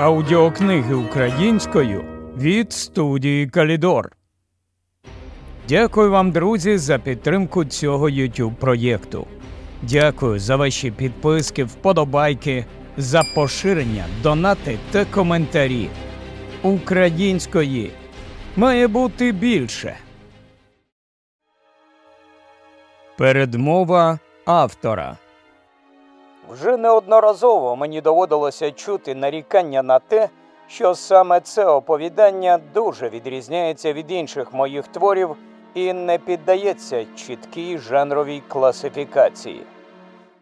Аудіокниги українською від студії Калідор. Дякую вам, друзі, за підтримку цього YouTube проєкту. Дякую за ваші підписки, вподобайки, за поширення, донати та коментарі. Української має бути більше. Передмова автора. Вже неодноразово мені доводилося чути нарікання на те, що саме це оповідання дуже відрізняється від інших моїх творів і не піддається чіткій жанровій класифікації.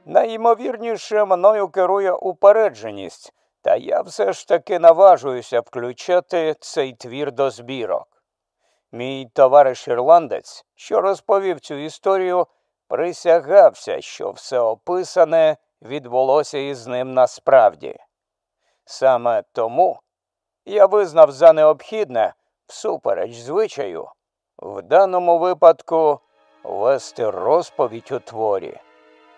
Найімовірніше мною керує упередженість, та я все ж таки наважуюся включати цей твір до збірок. Мій товариш ірландець, що розповів цю історію, присягався, що все описане відбулося із ним насправді. Саме тому я визнав за необхідне, всупереч звичаю, в даному випадку вести розповідь у творі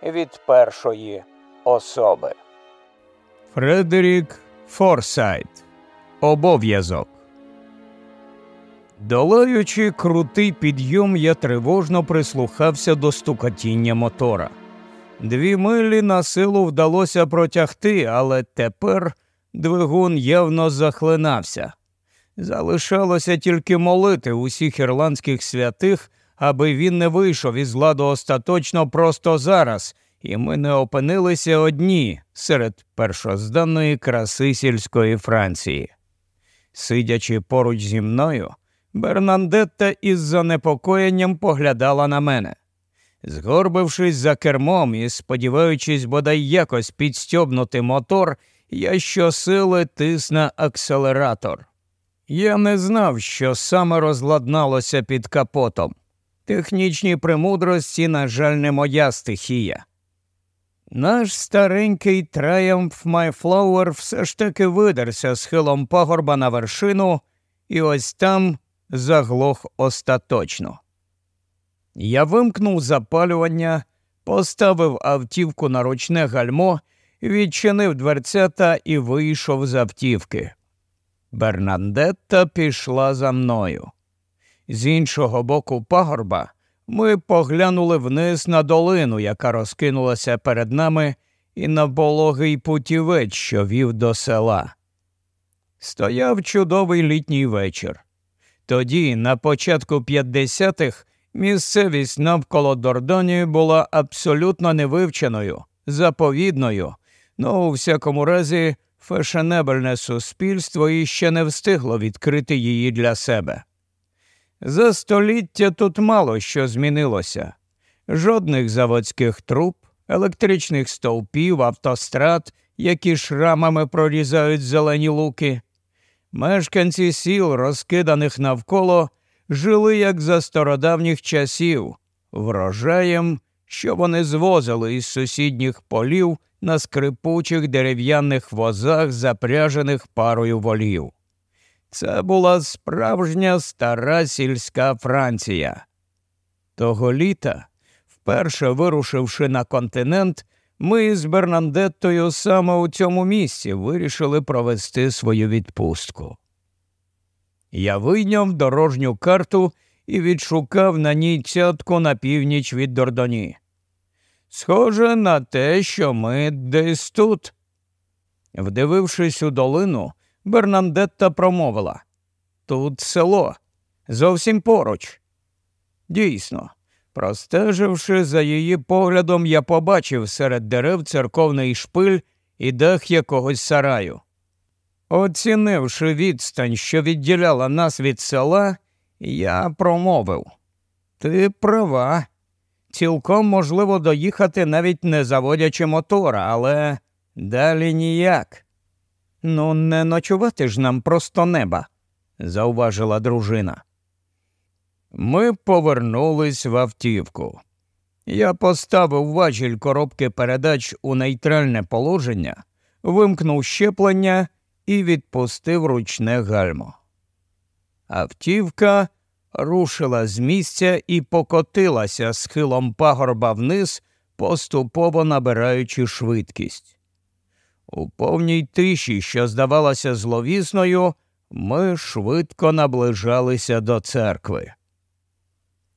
від першої особи. Фредерік Форсайт Обов'язок. Долаючи крутий підйом, я тривожно прислухався до стукотіння мотора. Дві милі на силу вдалося протягти, але тепер двигун явно захлинався. Залишалося тільки молити усіх ірландських святих, аби він не вийшов із ладу остаточно просто зараз, і ми не опинилися одні серед першозданної краси сільської Франції. Сидячи поруч зі мною, Бернандетта із занепокоєнням поглядала на мене. Згорбившись за кермом і сподіваючись бодай якось підстьобнути мотор, я щосили тис на акселератор. Я не знав, що саме розладналося під капотом. Технічні примудрості, на жаль, не моя стихія. Наш старенький Triumph My Flower все ж таки видерся схилом пагорба на вершину, і ось там заглох остаточно. Я вимкнув запалювання, поставив автівку на ручне гальмо, відчинив дверцята і вийшов з автівки. Бернандетта пішла за мною. З іншого боку пагорба ми поглянули вниз на долину, яка розкинулася перед нами, і на пологий путівець, що вів до села. Стояв чудовий літній вечір. Тоді, на початку 50-х, Місцевість навколо Дордоні була абсолютно невивченою, заповідною, ну у всякому разі, фешенебельне суспільство іще не встигло відкрити її для себе. За століття тут мало що змінилося жодних заводських труб, електричних стовпів, автострад, які шрамами прорізають зелені луки. Мешканці сіл, розкиданих навколо, жили як за стародавніх часів, врожаєм, що вони звозили із сусідніх полів на скрипучих дерев'яних возах, запряжених парою волів. Це була справжня стара сільська Франція. Того літа, вперше вирушивши на континент, ми з Бернандеттою саме у цьому місці вирішили провести свою відпустку. Я вийняв дорожню карту і відшукав на ній цятку на північ від Дордоні. Схоже на те, що ми десь тут. Вдивившись у долину, Бернандетта промовила тут село, зовсім поруч. Дійсно, простеживши за її поглядом, я побачив серед дерев церковний шпиль і дах якогось сараю. Оцінивши відстань, що відділяла нас від села, я промовив Ти права. Цілком можливо доїхати навіть не заводячи мотора, але далі ніяк. Ну, не ночувати ж нам просто неба, зауважила дружина. Ми повернулись в автівку. Я поставив важіль коробки передач у нейтральне положення, вимкнув щеплення і відпустив ручне гальмо. Автівка рушила з місця і покотилася схилом пагорба вниз, поступово набираючи швидкість. У повній тиші, що здавалася зловісною, ми швидко наближалися до церкви.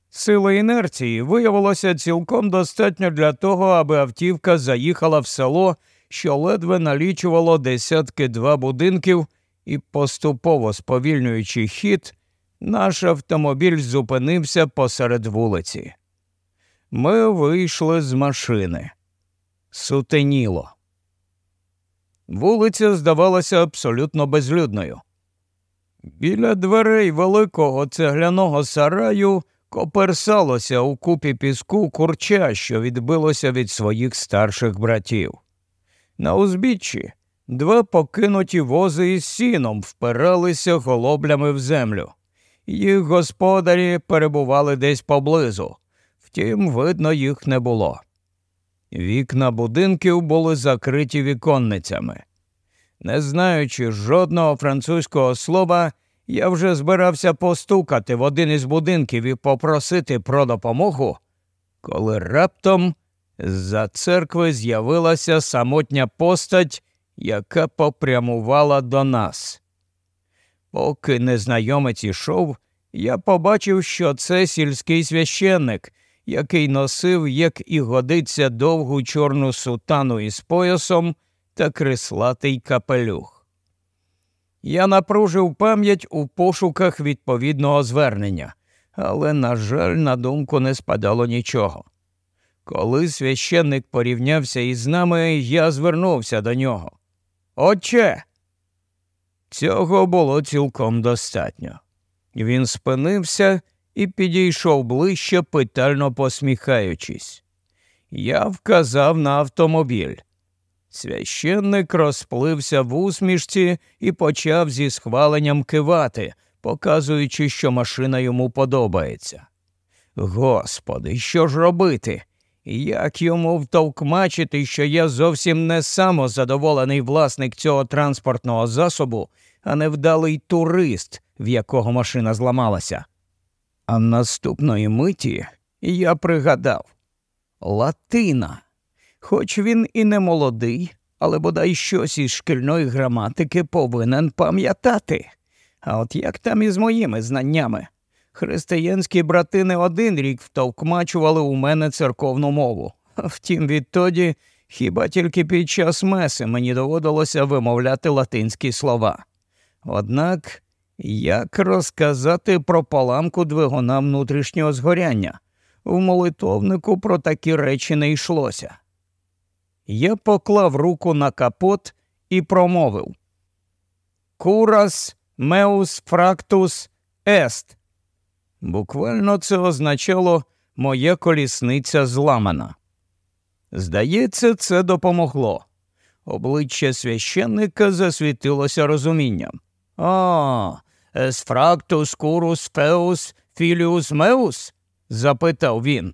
Сили інерції виявилося цілком достатньо для того, аби автівка заїхала в село, що ледве налічувало десятки два будинків, і, поступово сповільнюючи хід, наш автомобіль зупинився посеред вулиці. Ми вийшли з машини. Сутеніло. Вулиця здавалася абсолютно безлюдною. Біля дверей великого цегляного сараю коперсалося у купі піску курча, що відбилося від своїх старших братів. На узбіччі два покинуті вози із сіном впиралися голоблями в землю. Їх господарі перебували десь поблизу, втім, видно, їх не було. Вікна будинків були закриті віконницями. Не знаючи жодного французького слова, я вже збирався постукати в один із будинків і попросити про допомогу, коли раптом з-за церкви з'явилася самотня постать, яка попрямувала до нас. Поки незнайомець ішов, я побачив, що це сільський священник, який носив, як і годиться, довгу чорну сутану із поясом та крислатий капелюх. Я напружив пам'ять у пошуках відповідного звернення, але, на жаль, на думку не спадало нічого. Коли священник порівнявся із нами, я звернувся до нього. Отче. Цього було цілком достатньо. Він спинився і підійшов ближче, питально посміхаючись. Я вказав на автомобіль. Священник розплився в усмішці і почав зі схваленням кивати, показуючи, що машина йому подобається. Господи, що ж робити? Як йому втовкмачити, що я зовсім не самозадоволений власник цього транспортного засобу, а невдалий турист, в якого машина зламалася? А наступної миті я пригадав Латина. Хоч він і не молодий, але бодай щось із шкільної граматики повинен пам'ятати. А от як там із моїми знаннями? Християнські брати не один рік втовкмачували у мене церковну мову. Втім, відтоді хіба тільки під час меси мені доводилося вимовляти латинські слова. Однак як розказати про поламку двигуна внутрішнього згоряння? В молитовнику про такі речі не йшлося. Я поклав руку на капот і промовив Курас меус фрактус ест. Буквально це означало моя колісниця зламана. Здається, це допомогло. Обличчя священника засвітилося розумінням. А, есфрактус курус феус філіус меус? запитав він.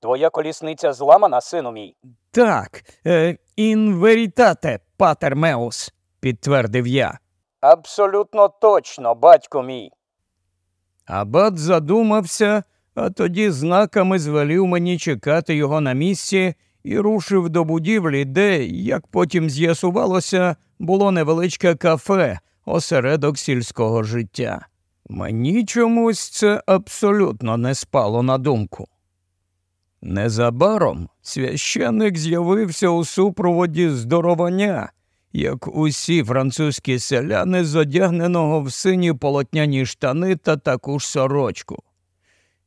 Твоя колісниця зламана, сину мій. Так, е, інверітате, патер меус, підтвердив я. Абсолютно точно, батько мій. Абат задумався, а тоді знаками звелів мені чекати його на місці і рушив до будівлі, де, як потім з'ясувалося, було невеличке кафе, осередок сільського життя. Мені чомусь це абсолютно не спало на думку. Незабаром священник з'явився у супроводі здоровання, як усі французькі селяни з одягненого в сині полотняні штани та таку ж сорочку.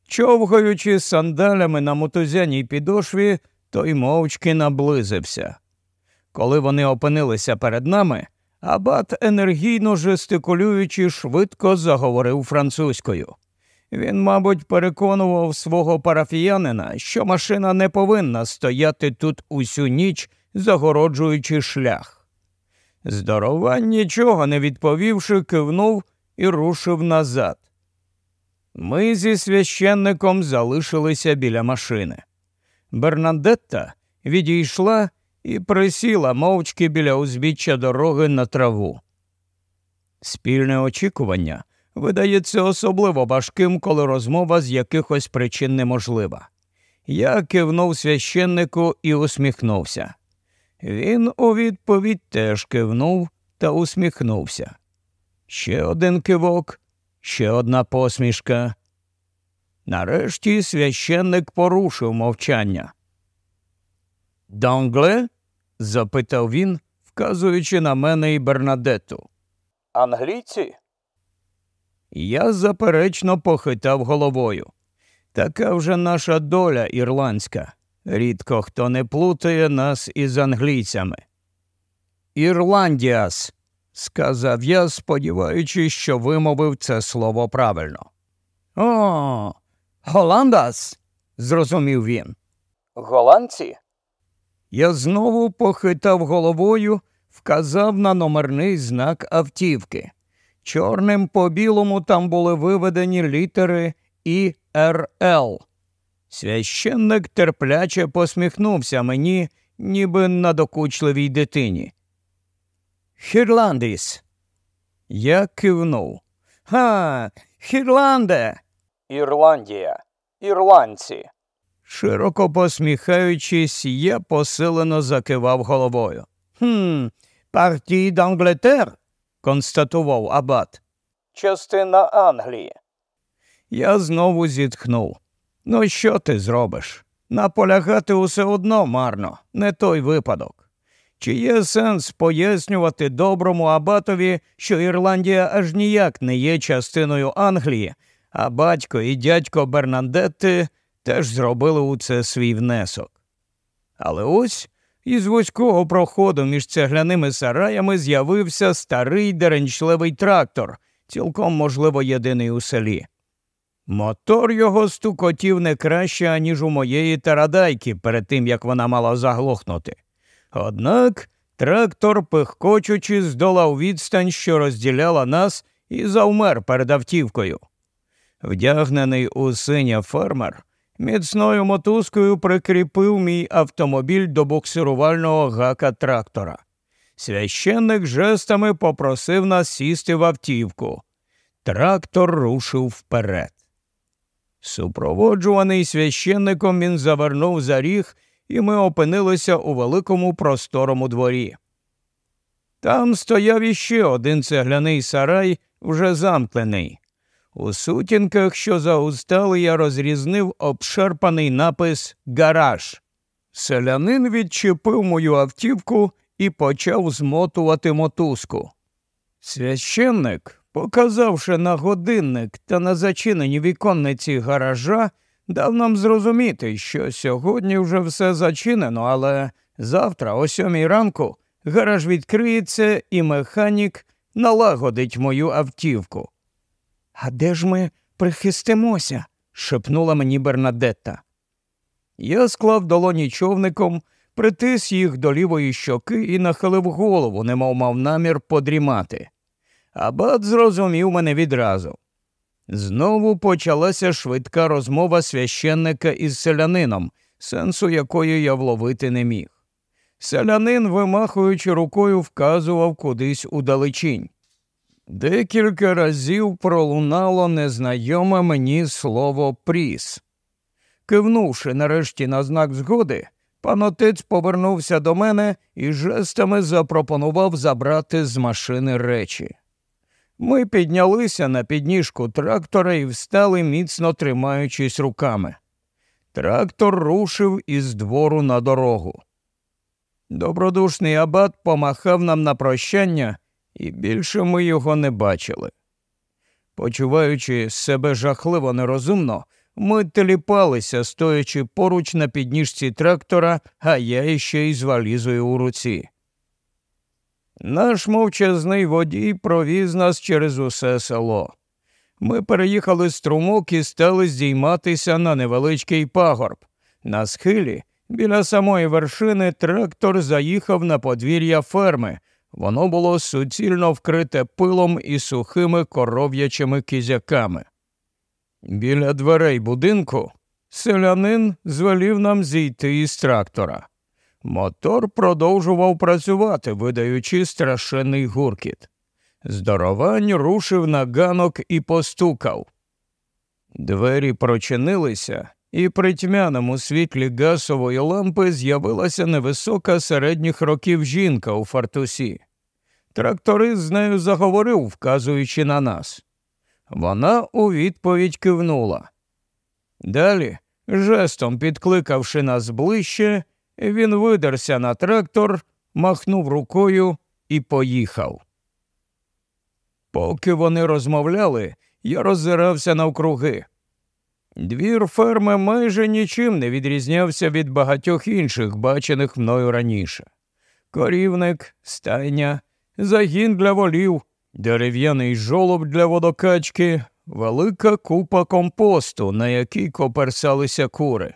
Човгаючи сандалями на мотузяній підошві, той мовчки наблизився. Коли вони опинилися перед нами, абат, енергійно жестикулюючи, швидко заговорив французькою. Він, мабуть, переконував свого парафіянина, що машина не повинна стояти тут усю ніч, загороджуючи шлях. Здоровань, нічого не відповівши, кивнув і рушив назад. Ми зі священником залишилися біля машини. Бернадетта відійшла і присіла мовчки біля узбіччя дороги на траву. Спільне очікування видається особливо важким, коли розмова з якихось причин неможлива. Я кивнув священнику і усміхнувся. Він у відповідь теж кивнув та усміхнувся. Ще один кивок, ще одна посмішка. Нарешті священник порушив мовчання. Донгле? запитав він, вказуючи на мене і Бернадетту. Англійці? Я заперечно похитав головою. Така вже наша доля ірландська. Рідко хто не плутає нас із англійцями. Ірландіас, сказав я, сподіваючись, що вимовив це слово правильно. О, Голландас, зрозумів він. Голландці? Я знову похитав головою, вказав на номерний знак автівки. Чорним по білому там були виведені літери ІРЛ. Священник терпляче посміхнувся мені, ніби надокучливій дитині. Хірландіс. Я кивнув. Ха, Хірланде. Ірландія. Ірландці. Широко посміхаючись, я посилено закивав головою. Хм, парті d'Angleterre», – констатував Абат. Частина Англії. Я знову зітхнув. Ну, що ти зробиш? Наполягати усе одно марно, не той випадок. Чи є сенс пояснювати доброму абатові, що Ірландія аж ніяк не є частиною Англії, а батько і дядько Бернандетти теж зробили у це свій внесок. Але ось із вузького проходу між цегляними сараями з'явився старий деренчливий трактор, цілком, можливо, єдиний у селі. Мотор його стукотів не краще, аніж у моєї тарадайки перед тим, як вона мала заглохнути. Однак трактор, пихкочучи, здолав відстань, що розділяла нас, і завмер перед автівкою. Вдягнений у синя фермер, міцною мотузкою прикріпив мій автомобіль до буксирувального гака трактора. Священник жестами попросив нас сісти в автівку. Трактор рушив вперед. Супроводжуваний священником він завернув за ріг, і ми опинилися у великому просторому дворі. Там стояв іще один цегляний сарай, вже замкнений. У сутінках, що заустали, я розрізнив обшарпаний напис Гараж. Селянин відчепив мою автівку і почав змотувати мотузку. Священник, показавши на годинник та на зачинені віконниці гаража, дав нам зрозуміти, що сьогодні вже все зачинено, але завтра, о сьомій ранку, гараж відкриється і механік налагодить мою автівку. А де ж ми прихистимося? шепнула мені Бернадетта. Я склав долоні човником, притис їх до лівої щоки і нахилив голову, немов мав намір подрімати. Абат зрозумів мене відразу. Знову почалася швидка розмова священника із селянином, сенсу якої я вловити не міг. Селянин, вимахуючи рукою, вказував кудись удалечінь. Декілька разів пролунало незнайоме мені слово пріс. Кивнувши нарешті на знак згоди, пан отець повернувся до мене і жестами запропонував забрати з машини речі. Ми піднялися на підніжку трактора і встали, міцно тримаючись руками. Трактор рушив із двору на дорогу. Добродушний абат помахав нам на прощання, і більше ми його не бачили. Почуваючи себе жахливо нерозумно, ми теліпалися, стоячи поруч на підніжці трактора, а я іще й з валізою у руці. Наш мовчазний водій провіз нас через усе село. Ми переїхали струмок і стали здійматися на невеличкий пагорб. На схилі, біля самої вершини, трактор заїхав на подвір'я ферми. Воно було суцільно вкрите пилом і сухими коров'ячими кізяками. Біля дверей будинку селянин звелів нам зійти із трактора. Мотор продовжував працювати, видаючи страшенний гуркіт. Здоровань рушив на ганок і постукав. Двері прочинилися, і при тьмяному світлі гасової лампи з'явилася невисока середніх років жінка у фартусі. Тракторист з нею заговорив, вказуючи на нас. Вона у відповідь кивнула. Далі, жестом підкликавши нас ближче, він видерся на трактор, махнув рукою і поїхав. Поки вони розмовляли, я роззирався навкруги. Двір ферми майже нічим не відрізнявся від багатьох інших, бачених мною раніше. Корівник, стайня, загін для волів, дерев'яний жолоб для водокачки, велика купа компосту, на якій коперсалися кури.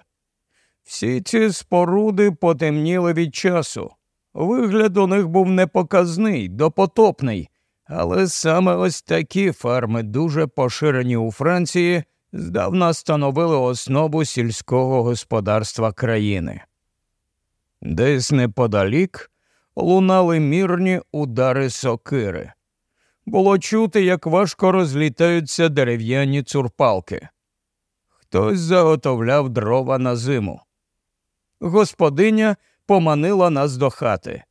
Всі ці споруди потемніли від часу. Вигляд у них був непоказний, допотопний, але саме ось такі ферми, дуже поширені у Франції, здавна становили основу сільського господарства країни. Десь неподалік лунали мірні удари сокири. Було чути, як важко розлітаються дерев'яні цурпалки. Хтось заготовляв дрова на зиму. Господиня поманила нас до хати.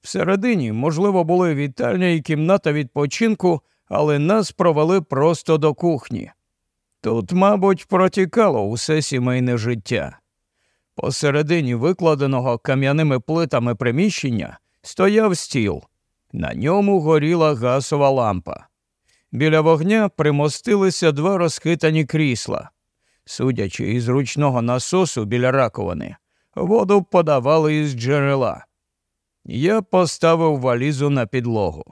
Всередині, можливо, були вітальня і кімната відпочинку, але нас провели просто до кухні. Тут, мабуть, протікало усе сімейне життя. Посередині викладеного кам'яними плитами приміщення стояв стіл. На ньому горіла газова лампа. Біля вогня примостилися два розхитані крісла. Судячи із ручного насосу біля раковини, воду подавали із джерела. Я поставив валізу на підлогу.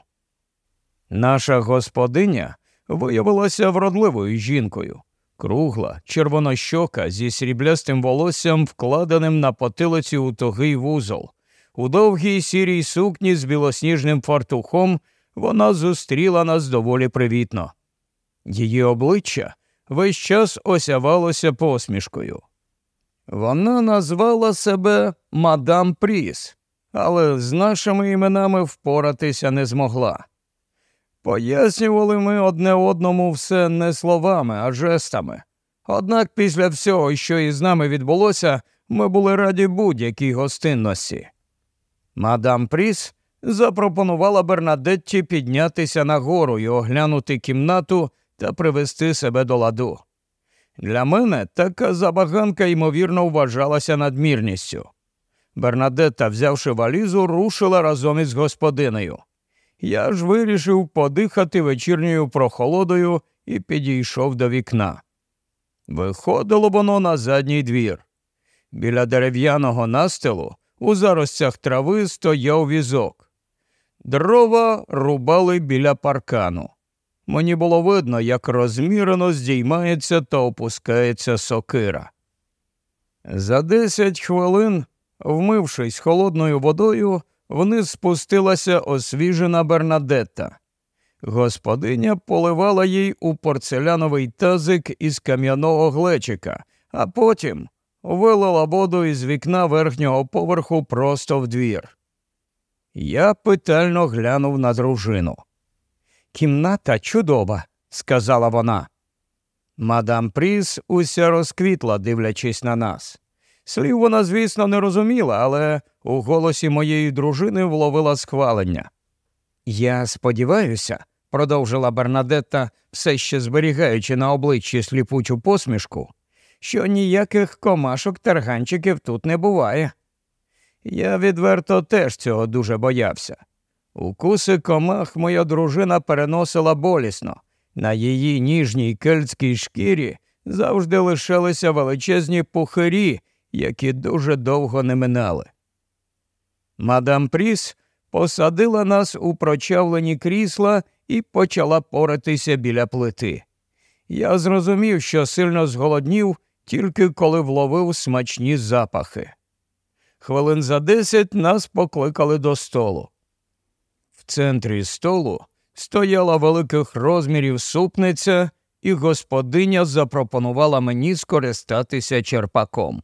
Наша господиня виявилася вродливою жінкою, кругла, червонощока зі сріблястим волоссям, вкладеним на потилиці у тугий вузол. У довгій сірій сукні з білосніжним фартухом вона зустріла нас доволі привітно. Її обличчя весь час осявалося посмішкою. Вона назвала себе мадам Пріс, але з нашими іменами впоратися не змогла. Пояснювали ми одне одному все не словами, а жестами. Однак після всього, що із нами відбулося, ми були раді будь-якій гостинності. Мадам Пріс запропонувала Бернадетті піднятися нагору і оглянути кімнату та привести себе до ладу. Для мене така забаганка, ймовірно, вважалася надмірністю. Бернадетта, взявши валізу, рушила разом із господинею. Я ж вирішив подихати вечірньою прохолодою і підійшов до вікна. Виходило воно на задній двір. Біля дерев'яного настилу у заростях трави стояв візок. Дрова рубали біля паркану. Мені було видно, як розмірено здіймається та опускається сокира. За десять хвилин, вмившись холодною водою, вниз спустилася освіжена Бернадетта. Господиня поливала їй у порцеляновий тазик із кам'яного глечика, а потім вилила воду із вікна верхнього поверху просто в двір. Я питально глянув на дружину. Кімната чудова, сказала вона. Мадам Пріс уся розквітла, дивлячись на нас. Слів вона, звісно, не розуміла, але у голосі моєї дружини вловила схвалення. Я сподіваюся, продовжила Бернадетта, все ще зберігаючи на обличчі сліпучу посмішку, що ніяких комашок тарганчиків тут не буває. Я відверто теж цього дуже боявся. Укуси комах моя дружина переносила болісно. На її ніжній кельтській шкірі завжди лишалися величезні пухирі, які дуже довго не минали. Мадам Пріс посадила нас у прочавлені крісла і почала поратися біля плити. Я зрозумів, що сильно зголоднів, тільки коли вловив смачні запахи. Хвилин за десять нас покликали до столу. Центрі столу стояла великих розмірів супниця, і господиня запропонувала мені скористатися черпаком.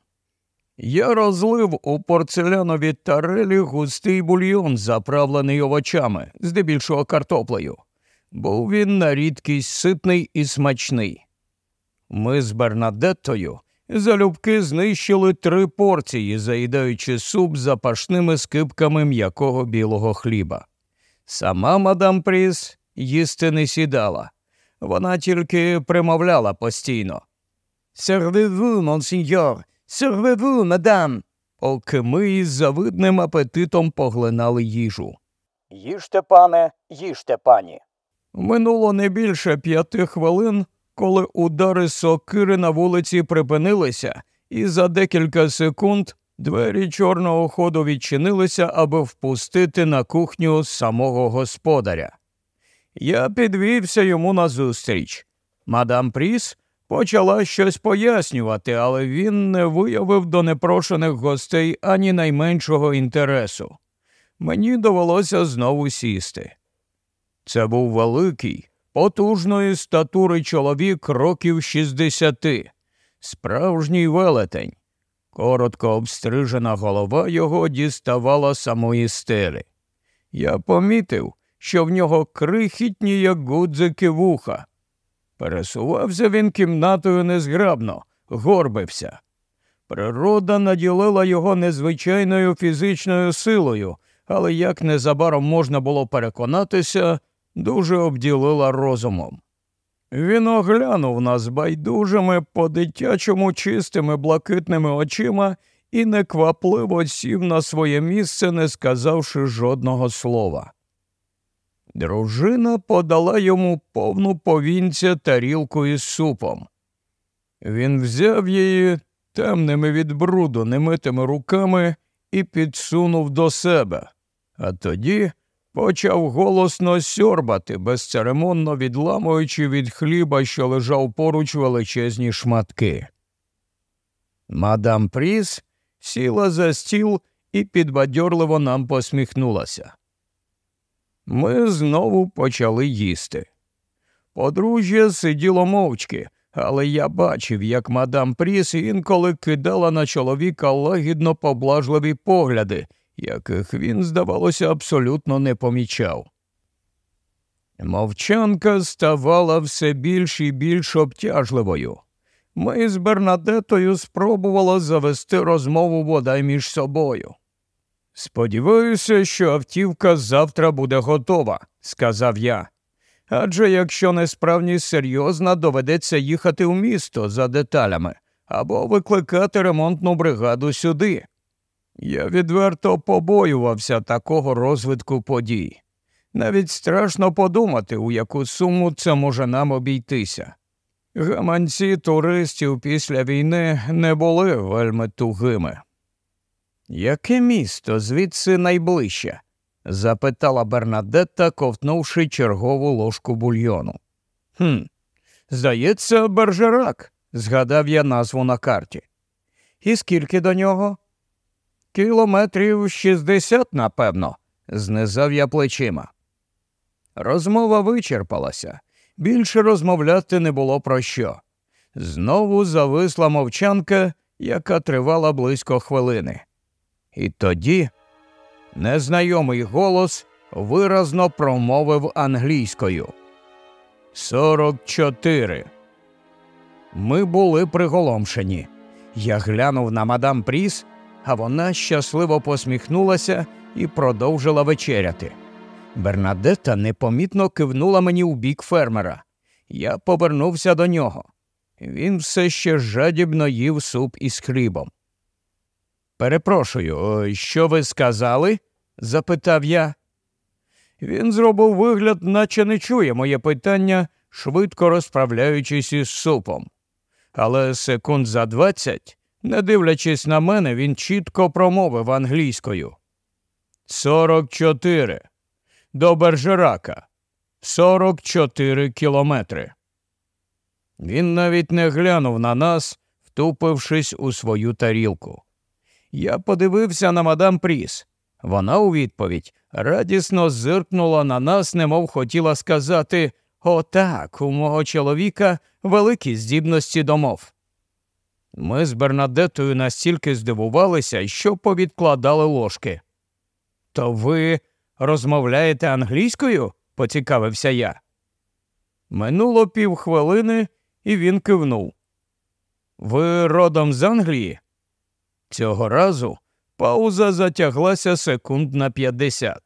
Я розлив у порцелянові тарелі густий бульйон, заправлений овочами, здебільшого картоплею. Був він на рідкість ситний і смачний. Ми з Бернадеттою залюбки знищили три порції, заїдаючи суп запашними скипками м'якого білого хліба. Сама мадам Пріс їсти не сідала, вона тільки примовляла постійно. Сервеву, монсіньор, сервеву, мадам, поки ми із завидним апетитом поглинали їжу. Їжте, пане, їжте, пані. Минуло не більше п'яти хвилин, коли удари сокири на вулиці припинилися, і за декілька секунд двері чорного ходу відчинилися, аби впустити на кухню самого господаря. Я підвівся йому назустріч. Мадам Пріс почала щось пояснювати, але він не виявив до непрошених гостей ані найменшого інтересу. Мені довелося знову сісти. Це був великий, потужної статури чоловік років 60, справжній велетень. Коротко обстрижена голова його діставала самої стелі. Я помітив, що в нього крихітні, як гудзики вуха. Пересувався він кімнатою незграбно, горбився. Природа наділила його незвичайною фізичною силою, але як незабаром можна було переконатися, дуже обділила розумом. Він оглянув нас байдужими, по дитячому чистими блакитними очима і неквапливо сів на своє місце, не сказавши жодного слова. Дружина подала йому повну повінця тарілку із супом. Він взяв її темними від бруду немитими руками і підсунув до себе, а тоді почав голосно сьорбати, безцеремонно відламуючи від хліба, що лежав поруч величезні шматки. Мадам Пріс сіла за стіл і підбадьорливо нам посміхнулася. Ми знову почали їсти. Подружжя сиділо мовчки, але я бачив, як мадам Пріс інколи кидала на чоловіка лагідно поблажливі погляди, яких він, здавалося, абсолютно не помічав. Мовчанка ставала все більш і більш обтяжливою. Ми з Бернадетою спробували завести розмову бодай між собою. Сподіваюся, що автівка завтра буде готова, сказав я. Адже якщо несправність серйозна, доведеться їхати в місто за деталями або викликати ремонтну бригаду сюди. Я відверто побоювався такого розвитку подій. Навіть страшно подумати, у яку суму це може нам обійтися. Гаманці туристів після війни не були вельми тугими. Яке місто звідси найближче? запитала Бернадетта, ковтнувши чергову ложку бульйону. «Хм, Здається, Бержерак, згадав я назву на карті. І скільки до нього? Кілометрів шістдесят, напевно, знизав я плечима. Розмова вичерпалася. Більше розмовляти не було про що. Знову зависла мовчанка, яка тривала близько хвилини. І тоді незнайомий голос виразно промовив англійською. Сорок чотири. Ми були приголомшені. Я глянув на мадам Пріс, а вона щасливо посміхнулася і продовжила вечеряти. Бернадетта непомітно кивнула мені у бік фермера. Я повернувся до нього. Він все ще жадібно їв суп із хлібом. Перепрошую, що ви сказали? запитав я. Він зробив вигляд, наче не чує моє питання, швидко розправляючись із супом. Але секунд за двадцять, не дивлячись на мене, він чітко промовив англійською. Сорок чотири. До Бержерака. Сорок чотири кілометри. Він навіть не глянув на нас, втупившись у свою тарілку. Я подивився на мадам Пріс. Вона у відповідь радісно зиркнула на нас, немов хотіла сказати Отак, у мого чоловіка великі здібності домов. Ми з Бернадетою настільки здивувалися, що повідкладали ложки. То ви розмовляєте англійською? поцікавився я. Минуло півхвилини, і він кивнув. Ви родом з Англії? Цього разу пауза затяглася секунд на п'ятдесят.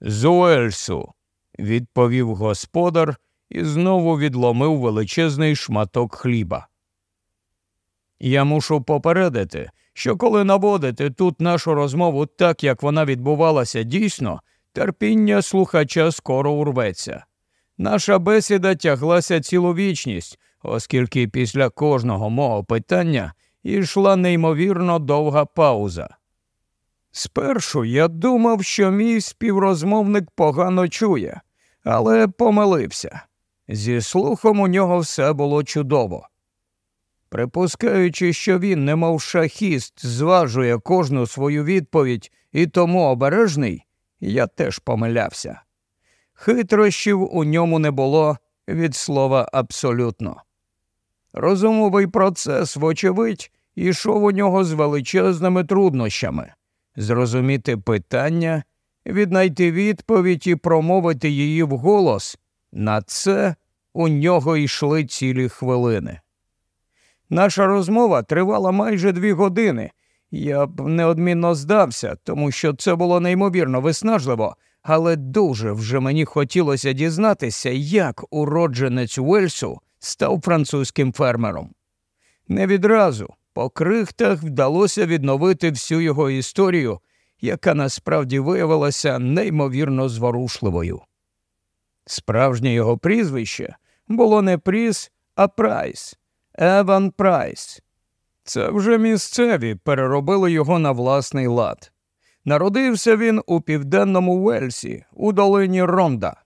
З Уельсу, відповів господар і знову відломив величезний шматок хліба. Я мушу попередити, що коли наводити тут нашу розмову так, як вона відбувалася дійсно, терпіння слухача скоро урветься. Наша бесіда тяглася цілу вічність, оскільки після кожного мого питання йшла неймовірно довга пауза. Спершу я думав, що мій співрозмовник погано чує, але помилився. Зі слухом у нього все було чудово. Припускаючи, що він, немов шахіст, зважує кожну свою відповідь і тому обережний, я теж помилявся. Хитрощів у ньому не було від слова абсолютно. Розумовий процес, вочевидь, ішов у нього з величезними труднощами зрозуміти питання, віднайти відповідь і промовити її вголос. На це у нього йшли цілі хвилини. Наша розмова тривала майже дві години. Я б неодмінно здався, тому що це було неймовірно виснажливо, але дуже вже мені хотілося дізнатися, як уродженець Уельсу став французьким фермером. Не відразу, по крихтах вдалося відновити всю його історію, яка насправді виявилася неймовірно зворушливою. Справжнє його прізвище було не Пріс, а Прайс, Еван Прайс. Це вже місцеві переробили його на власний лад. Народився він у південному Уельсі, у долині Ронда.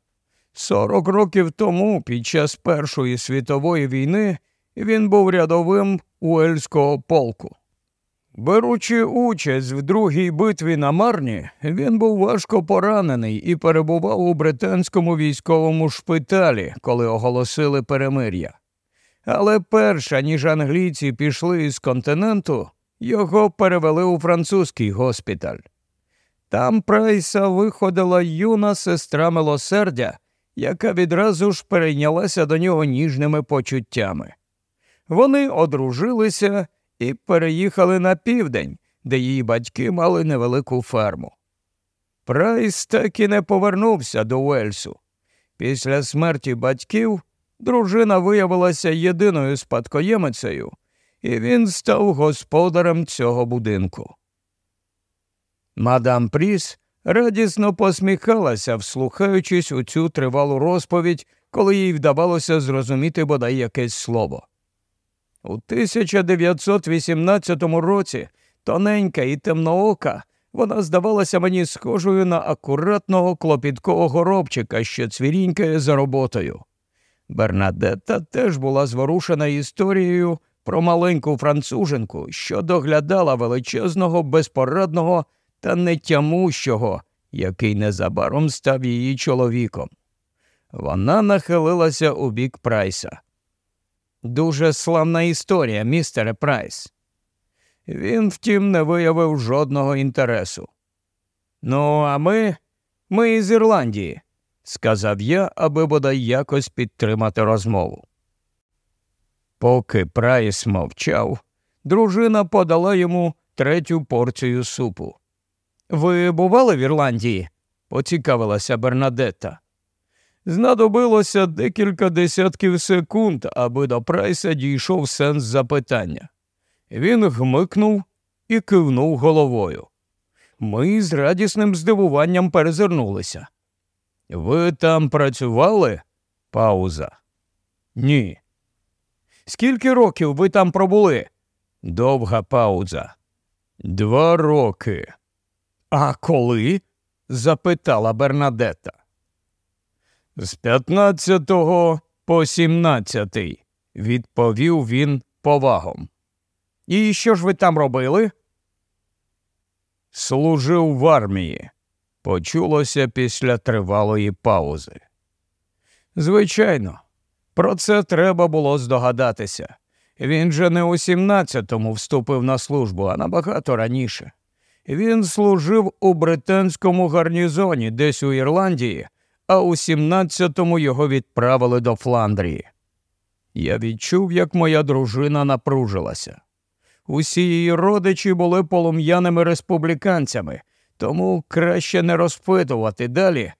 Сорок років тому, під час Першої світової війни, він був рядовим Уельського полку. Беручи участь в другій битві на Марні, він був важко поранений і перебував у британському військовому шпиталі, коли оголосили перемир'я. Але перша, ніж англійці пішли із континенту, його перевели у французький госпіталь. Там прайса виходила юна сестра милосердя, яка відразу ж перейнялася до нього ніжними почуттями. Вони одружилися і переїхали на південь, де її батьки мали невелику ферму. Прайс так і не повернувся до Уельсу. Після смерті батьків дружина виявилася єдиною спадкоємицею, і він став господарем цього будинку. Мадам Пріс радісно посміхалася, вслухаючись у цю тривалу розповідь, коли їй вдавалося зрозуміти бодай якесь слово. У 1918 році тоненька і темноока, вона здавалася мені схожою на акуратного клопіткого горобчика, що цвірінькає за роботою. Бернадетта теж була зворушена історією про маленьку француженку, що доглядала величезного, безпорадного та нетямущого, який незабаром став її чоловіком. Вона нахилилася у бік Прайса. Дуже славна історія, містере Прайс. Він, втім, не виявив жодного інтересу. Ну, а ми, ми із Ірландії, сказав я, аби бодай якось підтримати розмову. Поки Прайс мовчав, дружина подала йому третю порцію супу. Ви бували в Ірландії? поцікавилася Бернадетта. Знадобилося декілька десятків секунд, аби до Прайса дійшов сенс запитання. Він гмикнув і кивнув головою. Ми з радісним здивуванням перезирнулися. Ви там працювали? Пауза. Ні. Скільки років ви там пробули? Довга пауза. Два роки. А коли? запитала Бернадетта. З 15 по 17, відповів він повагом. І що ж ви там робили? Служив в армії, почулося після тривалої паузи. Звичайно, про це треба було здогадатися. Він же не у 17-му вступив на службу, а набагато раніше. Він служив у британському гарнізоні десь у Ірландії, а у 17-му його відправили до Фландрії. Я відчув, як моя дружина напружилася. Усі її родичі були полум'яними республіканцями, тому краще не розпитувати далі,